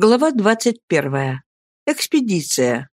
Глава 21. Экспедиция.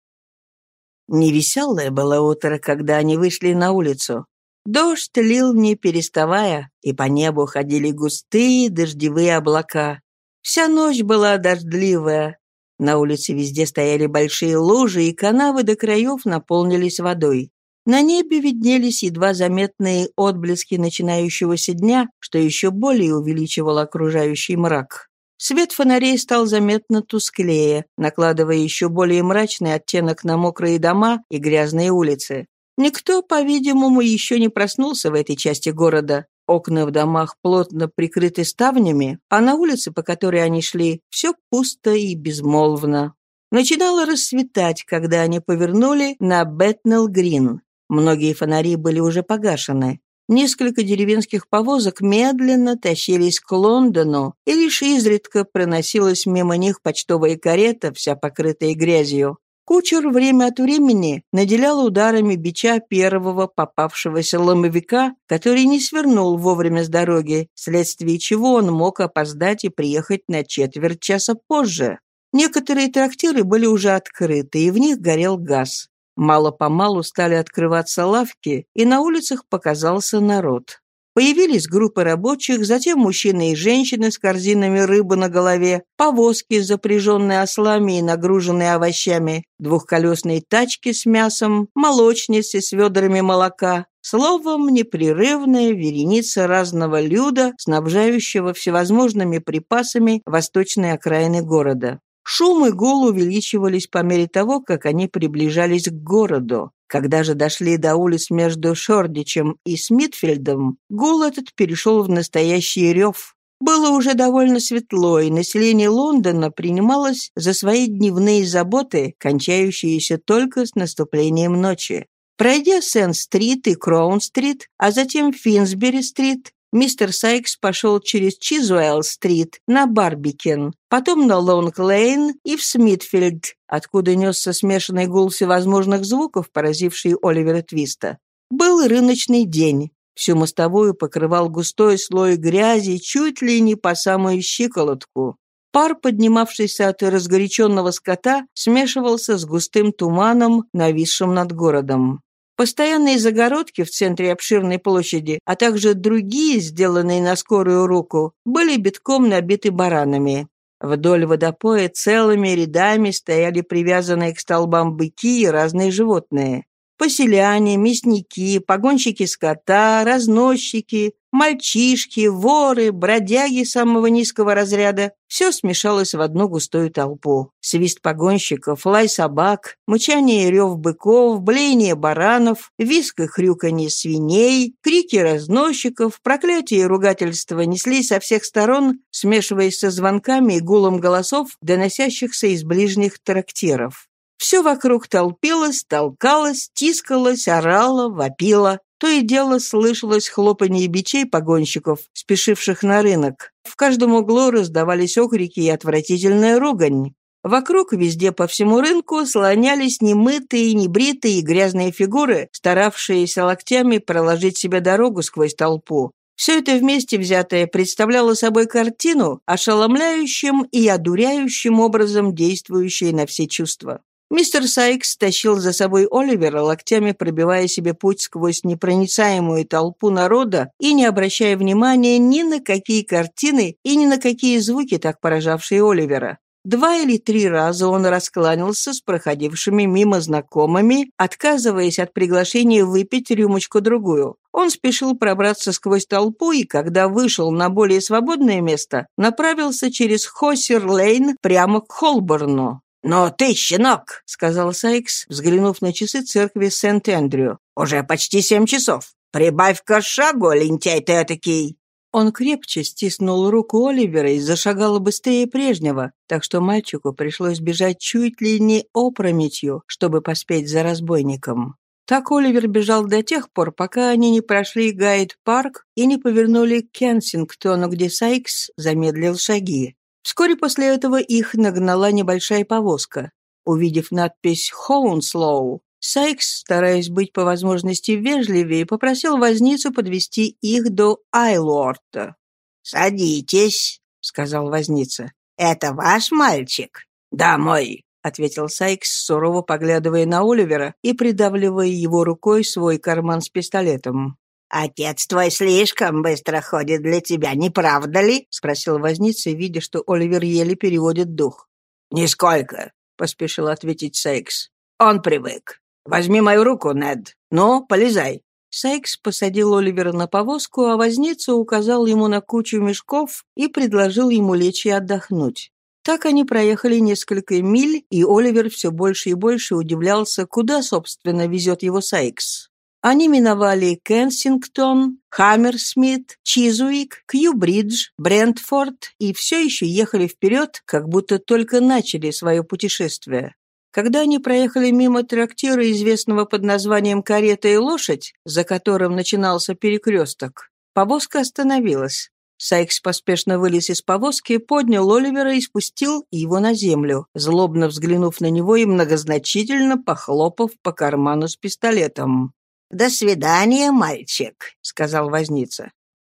Невеселое было утро, когда они вышли на улицу. Дождь лил не переставая, и по небу ходили густые дождевые облака. Вся ночь была дождливая. На улице везде стояли большие лужи, и канавы до краев наполнились водой. На небе виднелись едва заметные отблески начинающегося дня, что еще более увеличивало окружающий мрак. Свет фонарей стал заметно тусклее, накладывая еще более мрачный оттенок на мокрые дома и грязные улицы. Никто, по-видимому, еще не проснулся в этой части города. Окна в домах плотно прикрыты ставнями, а на улице, по которой они шли, все пусто и безмолвно. Начинало рассветать, когда они повернули на Бэтнелл-Грин. Многие фонари были уже погашены. Несколько деревенских повозок медленно тащились к Лондону, и лишь изредка проносилась мимо них почтовая карета, вся покрытая грязью. Кучер время от времени наделял ударами бича первого попавшегося ломовика, который не свернул вовремя с дороги, вследствие чего он мог опоздать и приехать на четверть часа позже. Некоторые трактиры были уже открыты, и в них горел газ. Мало-помалу стали открываться лавки, и на улицах показался народ. Появились группы рабочих, затем мужчины и женщины с корзинами рыбы на голове, повозки, запряженные ослами и нагруженные овощами, двухколесные тачки с мясом, молочницы с ведрами молока. Словом, непрерывная вереница разного люда, снабжающего всевозможными припасами восточной окраины города. Шум и гул увеличивались по мере того, как они приближались к городу. Когда же дошли до улиц между Шордичем и Смитфельдом, гул этот перешел в настоящий рев. Было уже довольно светло, и население Лондона принималось за свои дневные заботы, кончающиеся только с наступлением ночи. Пройдя Сент-стрит и Кроун-стрит, а затем Финсбери-стрит, Мистер Сайкс пошел через Чизуэлл-стрит на Барбикен, потом на Лонг-лейн и в Смитфилд, откуда несся смешанный гул всевозможных звуков, поразивший Оливера Твиста. Был рыночный день. Всю мостовую покрывал густой слой грязи чуть ли не по самую щиколотку. Пар, поднимавшийся от разгоряченного скота, смешивался с густым туманом, нависшим над городом. Постоянные загородки в центре обширной площади, а также другие, сделанные на скорую руку, были битком набиты баранами. Вдоль водопоя целыми рядами стояли привязанные к столбам быки и разные животные. Поселяне, мясники, погонщики скота, разносчики, мальчишки, воры, бродяги самого низкого разряда — все смешалось в одну густую толпу. Свист погонщиков, лай собак, мычание рев быков, блеяние баранов, виск и хрюканье свиней, крики разносчиков, проклятия и ругательства неслись со всех сторон, смешиваясь со звонками и гулом голосов, доносящихся из ближних трактиров. Все вокруг толпилось, толкалось, тискалось, орало, вопило. То и дело слышалось хлопанье бичей погонщиков, спешивших на рынок. В каждом углу раздавались окрики и отвратительная ругань. Вокруг везде по всему рынку слонялись немытые, небритые и грязные фигуры, старавшиеся локтями проложить себе дорогу сквозь толпу. Все это вместе взятое представляло собой картину, ошеломляющим и одуряющим образом действующей на все чувства. Мистер Сайкс тащил за собой Оливера, локтями пробивая себе путь сквозь непроницаемую толпу народа и не обращая внимания ни на какие картины и ни на какие звуки, так поражавшие Оливера. Два или три раза он раскланялся с проходившими мимо знакомыми, отказываясь от приглашения выпить рюмочку-другую. Он спешил пробраться сквозь толпу и, когда вышел на более свободное место, направился через Хоссер-Лейн прямо к Холборну. «Но ты, щенок», — сказал Сайкс, взглянув на часы церкви Сент-Эндрю, — «уже почти семь часов. Прибавь-ка шагу, лентяй ты этакий». Он крепче стиснул руку Оливера и зашагал быстрее прежнего, так что мальчику пришлось бежать чуть ли не опрометью, чтобы поспеть за разбойником. Так Оливер бежал до тех пор, пока они не прошли Гайд-парк и не повернули к Кенсингтону, где Сайкс замедлил шаги. Вскоре после этого их нагнала небольшая повозка. Увидев надпись «Хоунслоу», Сайкс, стараясь быть по возможности вежливее, попросил возницу подвести их до Айлворта. «Садитесь», — сказал возница. Это ваш мальчик?» «Да, мой», — ответил Сайкс, сурово поглядывая на Оливера и придавливая его рукой свой карман с пистолетом. «Отец твой слишком быстро ходит для тебя, не правда ли?» — спросил возница, видя, что Оливер еле переводит дух. «Нисколько», — поспешил ответить Сайкс. «Он привык. Возьми мою руку, Нед. Ну, полезай». Сайкс посадил Оливера на повозку, а возница указал ему на кучу мешков и предложил ему лечь и отдохнуть. Так они проехали несколько миль, и Оливер все больше и больше удивлялся, куда, собственно, везет его Сайкс. Они миновали Кенсингтон, Хаммерсмит, Чизуик, Кью-Бридж, Брентфорд и все еще ехали вперед, как будто только начали свое путешествие. Когда они проехали мимо трактира, известного под названием «Карета и лошадь», за которым начинался перекресток, повозка остановилась. Сайкс поспешно вылез из повозки, поднял Оливера и спустил его на землю, злобно взглянув на него и многозначительно похлопав по карману с пистолетом. «До свидания, мальчик», — сказал возница.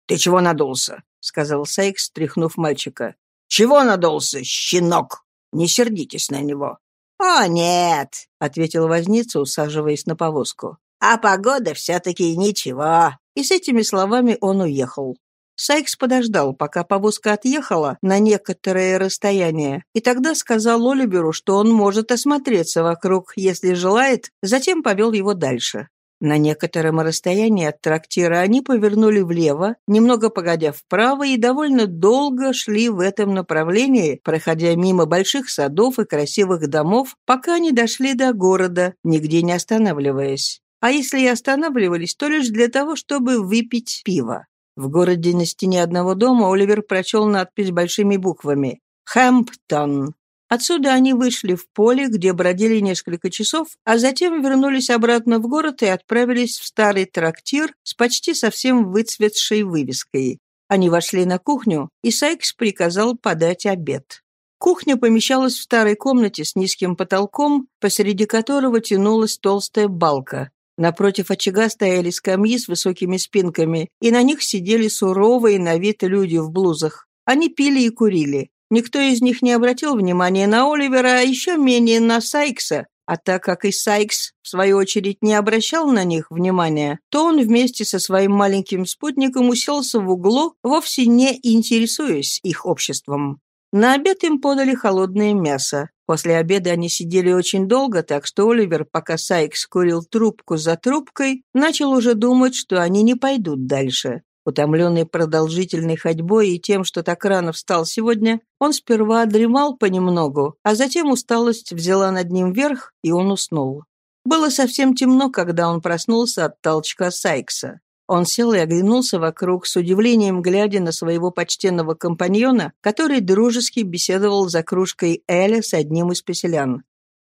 «Ты чего надулся?» — сказал Сайкс, стряхнув мальчика. «Чего надулся, щенок? Не сердитесь на него». «О, нет», — ответил возница, усаживаясь на повозку. «А погода все-таки ничего». И с этими словами он уехал. Сайкс подождал, пока повозка отъехала на некоторое расстояние, и тогда сказал Оливеру, что он может осмотреться вокруг, если желает, затем повел его дальше. На некотором расстоянии от трактира они повернули влево, немного погодя вправо, и довольно долго шли в этом направлении, проходя мимо больших садов и красивых домов, пока не дошли до города, нигде не останавливаясь. А если и останавливались, то лишь для того, чтобы выпить пиво. В городе на стене одного дома Оливер прочел надпись большими буквами «Хэмптон». Отсюда они вышли в поле, где бродили несколько часов, а затем вернулись обратно в город и отправились в старый трактир с почти совсем выцветшей вывеской. Они вошли на кухню, и Сайкс приказал подать обед. Кухня помещалась в старой комнате с низким потолком, посреди которого тянулась толстая балка. Напротив очага стояли скамьи с высокими спинками, и на них сидели суровые на вид люди в блузах. Они пили и курили. Никто из них не обратил внимания на Оливера, а еще менее на Сайкса, а так как и Сайкс, в свою очередь, не обращал на них внимания, то он вместе со своим маленьким спутником уселся в углу, вовсе не интересуясь их обществом. На обед им подали холодное мясо. После обеда они сидели очень долго, так что Оливер, пока Сайкс курил трубку за трубкой, начал уже думать, что они не пойдут дальше. Утомленный продолжительной ходьбой и тем, что так рано встал сегодня, он сперва дремал понемногу, а затем усталость взяла над ним верх, и он уснул. Было совсем темно, когда он проснулся от толчка Сайкса. Он сел и оглянулся вокруг, с удивлением глядя на своего почтенного компаньона, который дружески беседовал за кружкой Эля с одним из поселян.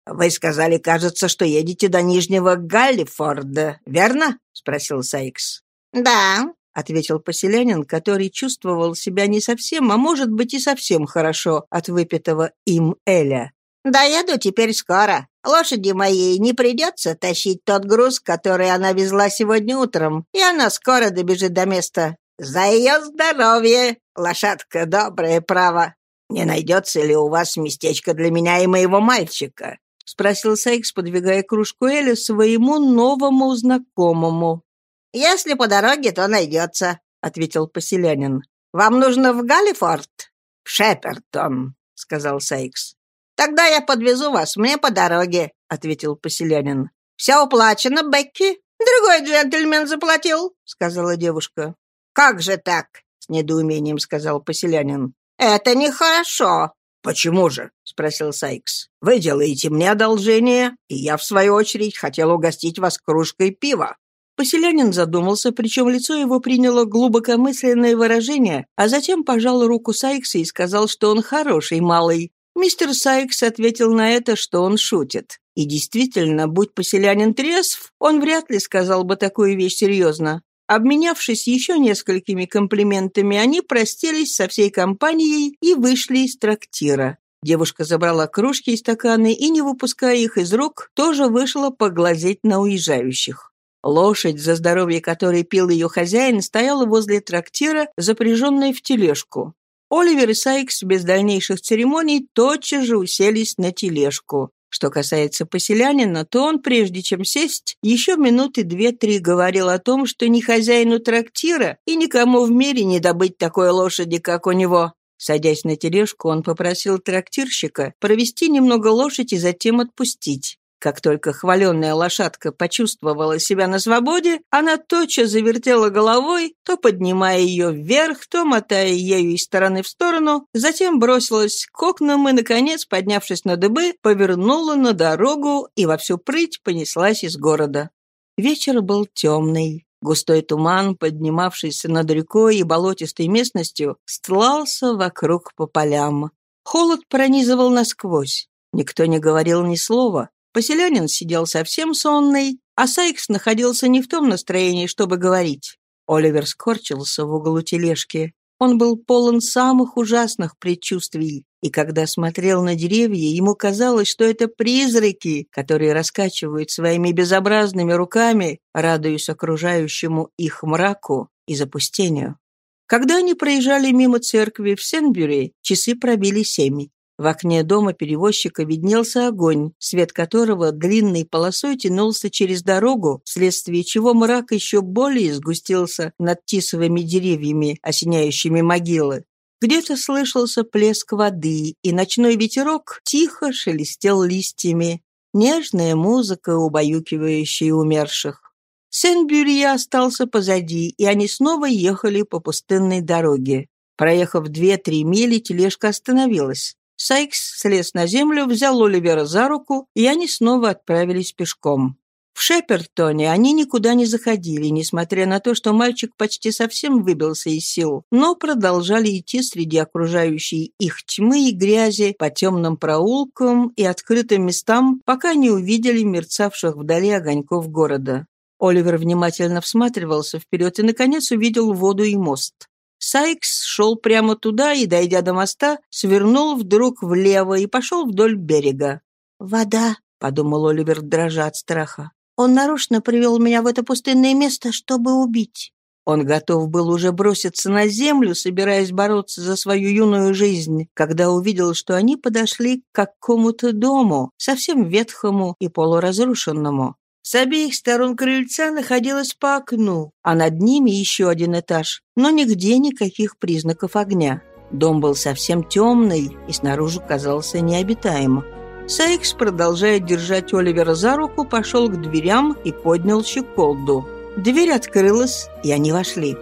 «Вы сказали, кажется, что едете до Нижнего Галлифорда, верно?» — спросил Сайкс. «Да», — ответил поселянин, который чувствовал себя не совсем, а может быть и совсем хорошо от выпитого им Эля. «Доеду теперь скоро. Лошади моей не придется тащить тот груз, который она везла сегодня утром, и она скоро добежит до места. За ее здоровье! Лошадка добрая, право. Не найдется ли у вас местечко для меня и моего мальчика?» — спросил Сайкс, подвигая кружку Эля своему новому знакомому. «Если по дороге, то найдется», — ответил поселянин. «Вам нужно в Галлифорд?» «В Шепертон», — сказал Сайкс. «Тогда я подвезу вас, мне по дороге», — ответил поселянин. «Все уплачено, Бекки?» «Другой джентльмен заплатил», — сказала девушка. «Как же так?» — с недоумением сказал поселянин. «Это нехорошо». «Почему же?» — спросил Сайкс. «Вы делаете мне одолжение, и я, в свою очередь, хотел угостить вас кружкой пива». Поселянин задумался, причем лицо его приняло глубокомысленное выражение, а затем пожал руку Сайкса и сказал, что он хороший малый. Мистер Сайкс ответил на это, что он шутит. И действительно, будь поселянин трезв, он вряд ли сказал бы такую вещь серьезно. Обменявшись еще несколькими комплиментами, они простились со всей компанией и вышли из трактира. Девушка забрала кружки и стаканы и, не выпуская их из рук, тоже вышла поглазеть на уезжающих. Лошадь, за здоровье которой пил ее хозяин, стояла возле трактира, запряженная в тележку. Оливер и Сайкс без дальнейших церемоний тотчас же уселись на тележку. Что касается поселянина, то он, прежде чем сесть, еще минуты две-три говорил о том, что ни хозяину трактира и никому в мире не добыть такой лошади, как у него. Садясь на тележку, он попросил трактирщика провести немного лошадь и затем отпустить. Как только хваленная лошадка почувствовала себя на свободе, она тотчас завертела головой, то поднимая ее вверх, то мотая ею из стороны в сторону, затем бросилась к окнам и, наконец, поднявшись на дыбы, повернула на дорогу и во всю прыть понеслась из города. Вечер был темный. Густой туман, поднимавшийся над рекой и болотистой местностью, стлался вокруг по полям. Холод пронизывал насквозь. Никто не говорил ни слова. Поселянин сидел совсем сонный, а Сайкс находился не в том настроении, чтобы говорить. Оливер скорчился в углу тележки. Он был полон самых ужасных предчувствий, и когда смотрел на деревья, ему казалось, что это призраки, которые раскачивают своими безобразными руками, радуясь окружающему их мраку и запустению. Когда они проезжали мимо церкви в Сенбюри, часы пробили семь. В окне дома перевозчика виднелся огонь, свет которого длинной полосой тянулся через дорогу, вследствие чего мрак еще более сгустился над тисовыми деревьями, осеняющими могилы. Где-то слышался плеск воды, и ночной ветерок тихо шелестел листьями. Нежная музыка, убаюкивающая умерших. Сен-Бюри остался позади, и они снова ехали по пустынной дороге. Проехав две-три мили, тележка остановилась. Сайкс слез на землю, взял Оливера за руку, и они снова отправились пешком. В Шепертоне они никуда не заходили, несмотря на то, что мальчик почти совсем выбился из сил, но продолжали идти среди окружающей их тьмы и грязи по темным проулкам и открытым местам, пока не увидели мерцавших вдали огоньков города. Оливер внимательно всматривался вперед и, наконец, увидел воду и мост. Сайкс шел прямо туда и, дойдя до моста, свернул вдруг влево и пошел вдоль берега. «Вода», — подумал Оливер, дрожа от страха. «Он нарочно привел меня в это пустынное место, чтобы убить». Он готов был уже броситься на землю, собираясь бороться за свою юную жизнь, когда увидел, что они подошли к какому-то дому, совсем ветхому и полуразрушенному. С обеих сторон крыльца находилось по окну, а над ними еще один этаж, но нигде никаких признаков огня. Дом был совсем темный и снаружи казался необитаемым. Сайкс, продолжая держать Оливера за руку, пошел к дверям и поднял щеколду. Дверь открылась, и они вошли.